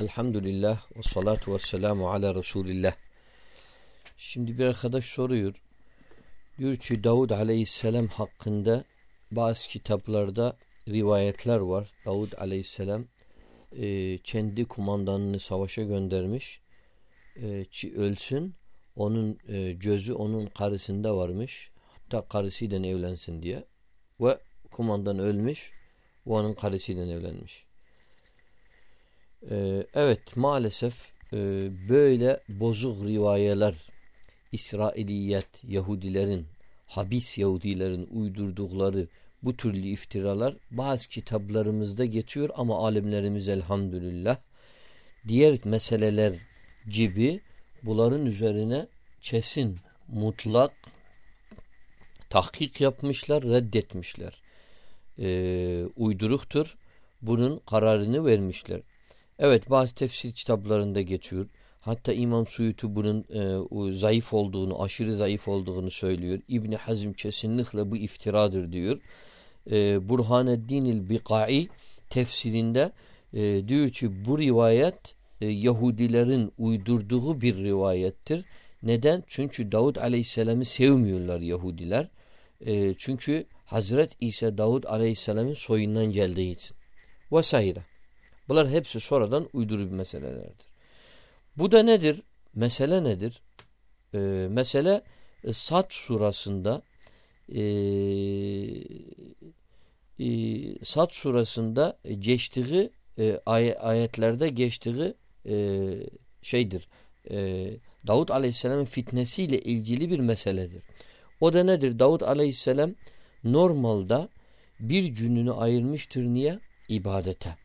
Elhamdülillah ve salatu ve selamu ala Resulillah. Şimdi bir arkadaş soruyor. Diyor ki Davud aleyhisselam hakkında bazı kitaplarda rivayetler var. Davud aleyhisselam e, kendi kumandanını savaşa göndermiş. E, ki ölsün. Onun e, gözü onun karısında varmış. Hatta karısıyla evlensin diye. Ve kumandan ölmüş. ve onun karısıyla evlenmiş. Ee, evet maalesef e, böyle bozuk rivayeler İsrailiyet Yahudilerin habis Yahudilerin uydurdukları bu türlü iftiralar bazı kitaplarımızda geçiyor ama alimlerimiz elhamdülillah diğer meseleler gibi bunların üzerine kesin mutlak tahkik yapmışlar reddetmişler. Ee, uyduruktur. Bunun kararını vermişler. Evet bazı tefsir kitaplarında geçiyor. Hatta İmam Suyutu bunun e, zayıf olduğunu, aşırı zayıf olduğunu söylüyor. İbni Hazm kesinlikle bu iftiradır diyor. E, Burhaneddin Bikai tefsirinde e, diyor ki bu rivayet e, Yahudilerin uydurduğu bir rivayettir. Neden? Çünkü Davud Aleyhisselam'ı sevmiyorlar Yahudiler. E, çünkü Hazret İsa Davud Aleyhisselam'ın soyundan geldiği için. Vesaire. Bunlar hepsi sonradan uyduru meselelerdir. Bu da nedir? Mesele nedir? Ee, mesele e, Sad surasında e, e, Sad surasında geçtiği e, ay ayetlerde geçtiği e, şeydir. E, Davud Aleyhisselam'ın fitnesiyle ilgili bir meseledir. O da nedir? Davud Aleyhisselam normalde bir gününü ayırmıştır niye? İbadete.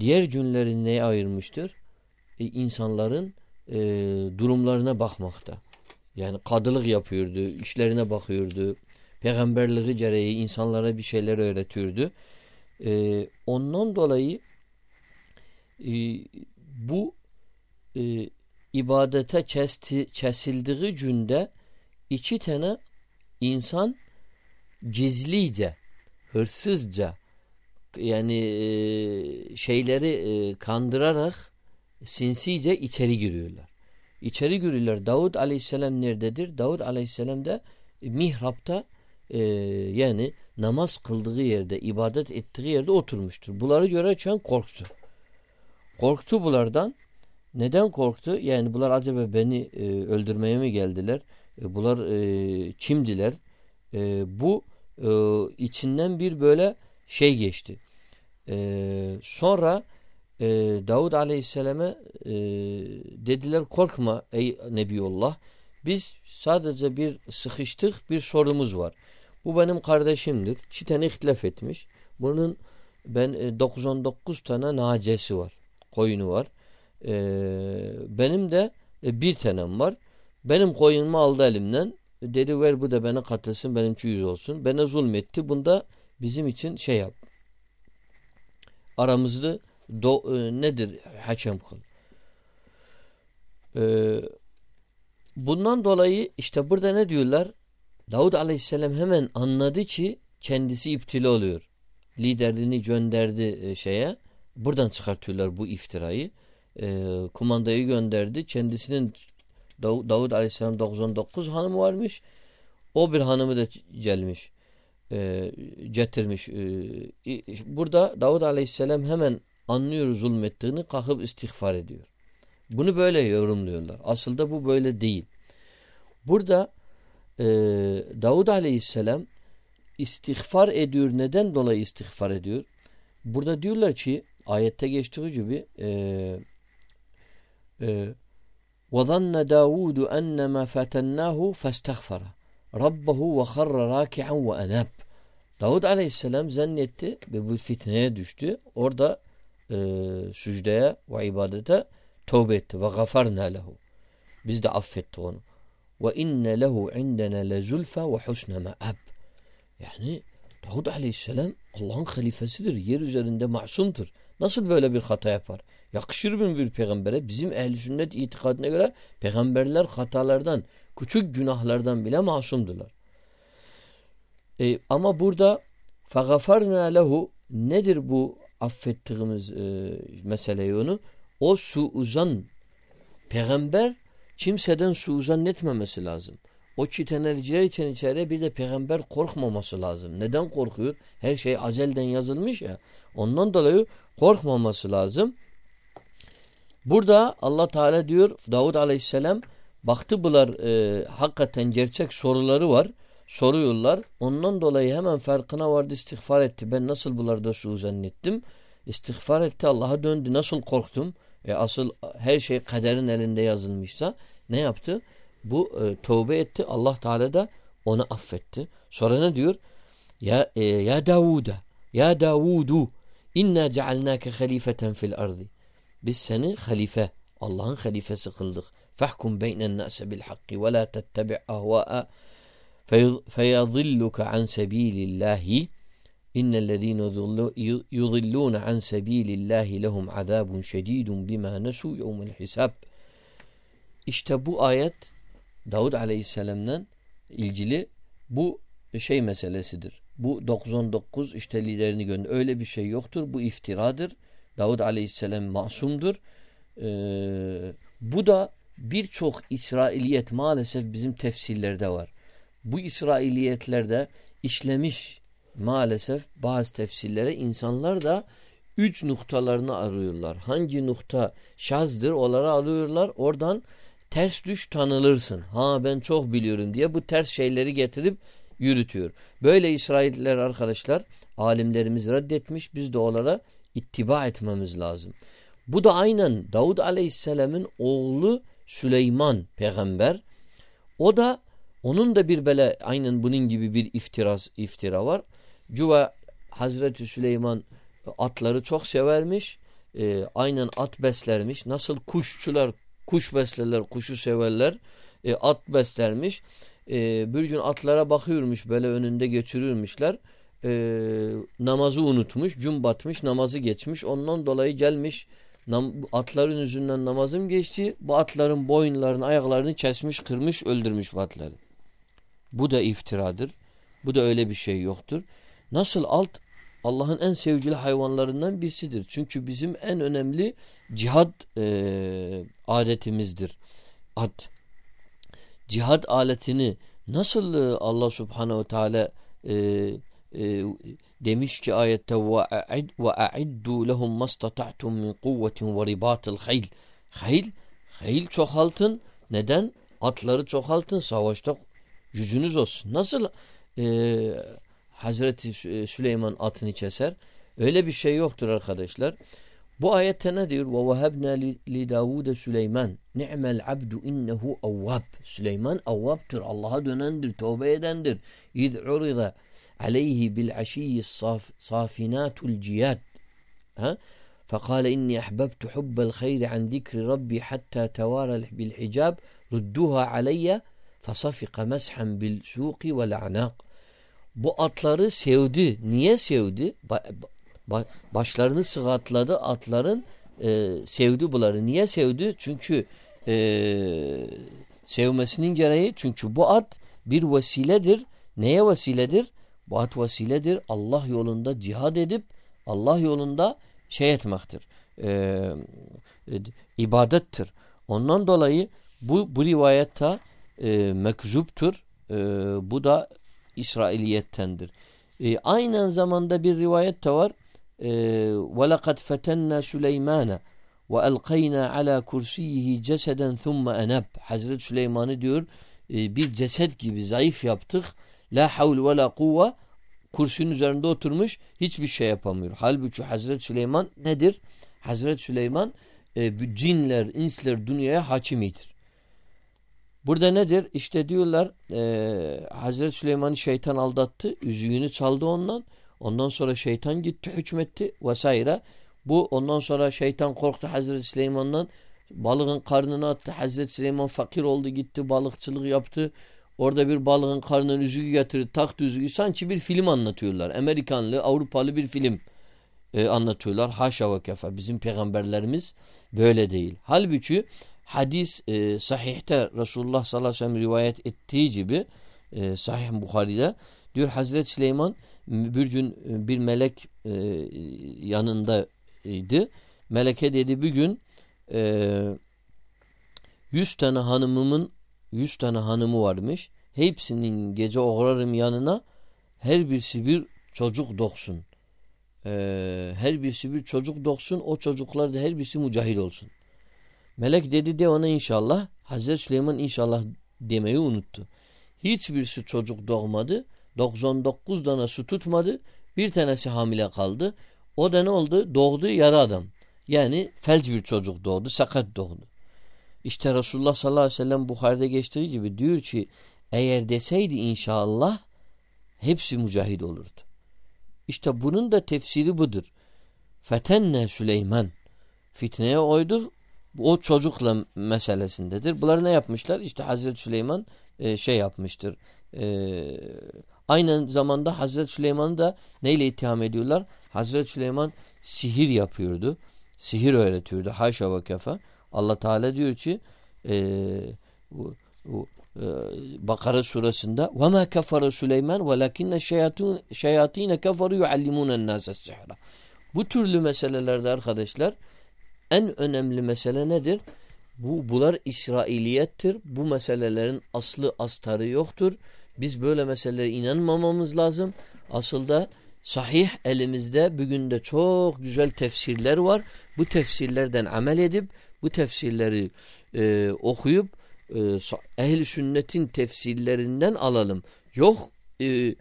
Diğer günleri neye ayırmıştır? E, insanların e, durumlarına bakmakta. Yani kadılık yapıyordu, işlerine bakıyordu. Peygamberliği gereği insanlara bir şeyler öğretiyordu. E, ondan dolayı e, bu e, ibadete kesti, kesildiği günde iki tane insan gizlice, hırsızca yani e, şeyleri e, kandırarak sinsice içeri giriyorlar. İçeri giriyorlar. Davud aleyhisselam nerededir? Davud aleyhisselam da mihrapta e, yani namaz kıldığı yerde, ibadet ettiği yerde oturmuştur. Bunları görürken korktu. Korktu bunlardan. Neden korktu? Yani bunlar acaba beni e, öldürmeye mi geldiler? E, bunlar e, kimdiler? E, bu e, içinden bir böyle şey geçti. Ee, sonra e, Davud Aleyhisselam'a e, dediler korkma ey Nebiyullah. Biz sadece bir sıkıştık bir sorumuz var. Bu benim kardeşimdir. Çiten ihtilaf etmiş. Bunun ben e, 99 tane nacesi var. Koyunu var. E, benim de e, bir tanem var. Benim koyunumu aldı elimden. Dedi ver bu da bana katılsın benimki yüz olsun. Bana zulmetti. Bunda bizim için şey yap aramızda do, e, nedir hakem kıl. E, bundan dolayı işte burada ne diyorlar? Davud aleyhisselam hemen anladı ki kendisi iptili oluyor. Liderliğini gönderdi e, şeye. Buradan çıkartıyorlar bu iftirayı. E, kumandayı gönderdi. Kendisinin Dav Davud aleyhisselam 99 hanımı varmış. O bir hanımı da gelmiş e, getirmiş. E, burada Davud Aleyhisselam hemen anlıyor zulmettiğini kalkıp istiğfar ediyor. Bunu böyle yorumluyorlar. Aslında bu böyle değil. Burada e, Davud Aleyhisselam istiğfar ediyor. Neden dolayı istiğfar ediyor? Burada diyorlar ki ayette geçtiği gibi e, e, وَظَنَّ دَاوُودُ أَنَّمَا فَتَنَّاهُ فَاسْتَغْفَرَ Rabbahu ve harra raki'an ve enab. Davud aleyhisselam zannetti ve bu fitneye düştü. Orada e, sücdeye ve ibadete tövbe etti. Ve gafarna lehu. Biz de affettik onu. Ve inne lehu indena lezulfe ve husne me'ab. Yani Davud aleyhisselam Allah'ın halifesidir. Yer üzerinde masumdur. Nasıl böyle bir hata yapar? Yakışır mı bir peygambere? Bizim ehl sünnet itikadına göre peygamberler hatalardan, küçük günahlardan bile masumdular. E, ama burada فَغَفَرْنَا lehu nedir bu affettiğimiz e, meseleyi onu? o suuzan peygamber kimseden suuzan etmemesi lazım. O çitenerciler için içeri bir de peygamber korkmaması lazım. Neden korkuyor? Her şey acelden yazılmış ya. Ondan dolayı korkmaması lazım. Burada Allah Teala diyor Davud Aleyhisselam baktı bunlar e, hakikaten gerçek soruları var. Soruyorlar. Ondan dolayı hemen farkına vardı istiğfar etti. Ben nasıl bunlarda su zannettim. İstiğfar etti Allah'a döndü. Nasıl korktum? E asıl her şey kaderin elinde yazılmışsa ne yaptı? Bu e, tövbe etti. Allah Teala da onu affetti. Sonra ne diyor? Ya e, ya Davuda ya Davudu inna cealnake halifeten fil ardı. Biz seni halife, Allah'ın halifesi kıldık. Fahkum beynen nase bil hakki ve la tettebi' ahva'a feyadilluka an sebilillahi innellezine yudillune an sebilillahi lehum azabun şedidun bima nesu yevmel hisab. İşte bu ayet Davud Aleyhisselam'dan ilgili bu şey meselesidir. Bu 99 işte liderini gönder. Öyle bir şey yoktur. Bu iftiradır. Davud Aleyhisselam masumdur. Ee, bu da birçok İsrailiyet maalesef bizim tefsirlerde var. Bu İsrailiyetlerde işlemiş maalesef bazı tefsirlere insanlar da üç noktalarını arıyorlar. Hangi nokta şazdır onları alıyorlar. Oradan ters düş tanılırsın. Ha ben çok biliyorum diye bu ters şeyleri getirip yürütüyor. Böyle İsrailliler arkadaşlar alimlerimiz reddetmiş. Biz de onlara ittiba etmemiz lazım. Bu da aynen Davud Aleyhisselam'ın oğlu Süleyman peygamber. O da onun da bir böyle aynen bunun gibi bir iftiraz iftira var. Cuva Hazreti Süleyman atları çok severmiş. E, aynen at beslermiş. Nasıl kuşçular kuş beslerler, kuşu severler. E, at beslermiş. E, bir gün atlara bakıyormuş böyle önünde geçirirmişler e, namazı unutmuş, gün batmış, namazı geçmiş. Ondan dolayı gelmiş atların yüzünden namazım geçti. Bu atların boyunlarını, ayaklarını kesmiş, kırmış, öldürmüş bu atları. Bu da iftiradır. Bu da öyle bir şey yoktur. Nasıl alt Allah'ın en sevgili hayvanlarından birisidir. Çünkü bizim en önemli cihad e, adetimizdir. At. Cihad aletini nasıl e, Allah subhanehu teala e, e, demiş ki ayette lehum mastata'tum min kuvvetin ve ribatil hayl. Hayl, hayl çoğaltın. Neden? Atları çoğaltın. Savaşta gücünüz olsun. Nasıl e, Hazreti Süleyman atını keser? Öyle bir şey yoktur arkadaşlar. Bu ayette ne diyor? Li Davud Süleyman. Ni'mel abdu innehu avvab. Süleyman avvabtır. Allah'a dönendir. Tövbe edendir. İz urida عليه بالعشي الصافنات الجياد فقال إني أحببت حب الخير عن ذكر ربي حتى توارى بالحجاب ردوها علي fasafika meshen bil suqi vel a'naq. Bu atları sevdi. Niye sevdi? Ba, ba, başlarını sıgatladı atların e, sevdi bunları. Niye sevdi? Çünkü e, sevmesinin gereği çünkü bu at bir vesiledir. Neye vesiledir? Bu at vesiledir. Allah yolunda cihad edip Allah yolunda şey etmektir. E, e, ibadettir. Ondan dolayı bu, bu rivayette e, mekzuptur. E, bu da İsrailiyettendir. E, aynı zamanda bir rivayet de var. وَلَقَدْ فَتَنَّا سُلَيْمَانَ وَاَلْقَيْنَا عَلَى كُرْسِيهِ جَسَدًا ثُمَّ اَنَبْ Hazreti Süleyman'ı diyor e, bir ceset gibi zayıf yaptık La havl ve la kuvve kurşun üzerinde oturmuş hiçbir şey yapamıyor. Halbuki Hazreti Süleyman nedir? Hazreti Süleyman e, cinler, insler dünyaya hakimidir. Burada nedir? İşte diyorlar e, Hazreti Süleyman'ı şeytan aldattı. Üzüğünü çaldı ondan. Ondan sonra şeytan gitti hükmetti vesaire. Bu ondan sonra şeytan korktu Hazreti Süleyman'dan. Balığın karnına attı. Hazreti Süleyman fakir oldu gitti balıkçılık yaptı. Orada bir balığın karnına üzüğü getirir, taktı üzüğü. Sanki bir film anlatıyorlar. Amerikanlı, Avrupalı bir film e, anlatıyorlar. Haşa ve kefa. Bizim peygamberlerimiz böyle değil. Halbuki hadis e, sahihte Resulullah sallallahu aleyhi ve sellem rivayet ettiği gibi e, sahih Bukhari'de diyor Hazreti Süleyman bir gün e, bir melek e, yanındaydı. Meleke dedi bir gün e, 100 tane hanımımın 100 tane hanımı varmış. Hepsinin gece uğrarım yanına her birisi bir çocuk doksun. Ee, her birisi bir çocuk doksun. O çocuklar da her birisi mücahil olsun. Melek dedi de ona inşallah. Hazreti Süleyman inşallah demeyi unuttu. Hiçbirisi çocuk doğmadı. 99 tane su tutmadı. Bir tanesi hamile kaldı. O da ne oldu? Doğdu yarı adam. Yani felç bir çocuk doğdu. Sakat doğdu. İşte Resulullah sallallahu aleyhi ve sellem Bukhari'de geçtiği gibi diyor ki eğer deseydi inşallah hepsi mücahid olurdu. İşte bunun da tefsiri budur. Fetenne Süleyman fitneye oydu O çocukla meselesindedir. Bunlar ne yapmışlar? İşte Hazreti Süleyman e, şey yapmıştır. E, aynı zamanda Hazreti Süleyman'ı da neyle itham ediyorlar? Hazreti Süleyman sihir yapıyordu. Sihir öğretiyordu. Haşa ve kefa. Allah Teala diyor ki e, bu, bu, e, Bakara suresinde وَمَا كَفَرَ سُلَيْمَانْ وَلَكِنَّ شَيَاطِينَ كَفَرُوا يُعَلِّمُونَ النَّاسَ السِّحْرَ Bu türlü meselelerde arkadaşlar en önemli mesele nedir? Bu Bunlar İsrailiyettir. Bu meselelerin aslı astarı yoktur. Biz böyle meselelere inanmamamız lazım. Asıl da sahih elimizde bugün de çok güzel tefsirler var. Bu tefsirlerden amel edip bu tefsirleri e, okuyup e, ehl sünnetin tefsirlerinden alalım. Yok e,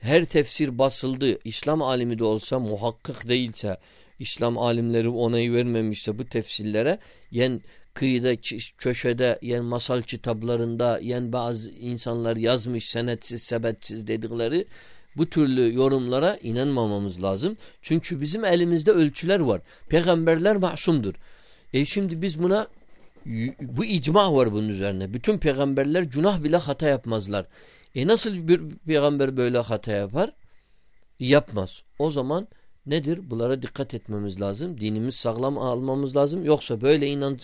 her tefsir basıldı. İslam alimi de olsa muhakkak değilse İslam alimleri onayı vermemişse bu tefsirlere yen kıyıda köşede yen masal kitaplarında yen bazı insanlar yazmış senetsiz sebetsiz dedikleri bu türlü yorumlara inanmamamız lazım. Çünkü bizim elimizde ölçüler var. Peygamberler masumdur. E şimdi biz buna bu icma var bunun üzerine. Bütün peygamberler günah bile hata yapmazlar. E nasıl bir peygamber böyle hata yapar? Yapmaz. O zaman nedir? Bunlara dikkat etmemiz lazım. Dinimiz sağlam almamız lazım. Yoksa böyle inan,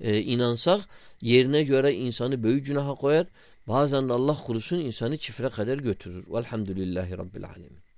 e, inansak yerine göre insanı büyük günaha koyar. Bazen Allah kurusun insanı çifre kadar götürür. Velhamdülillahi Rabbil Alemin.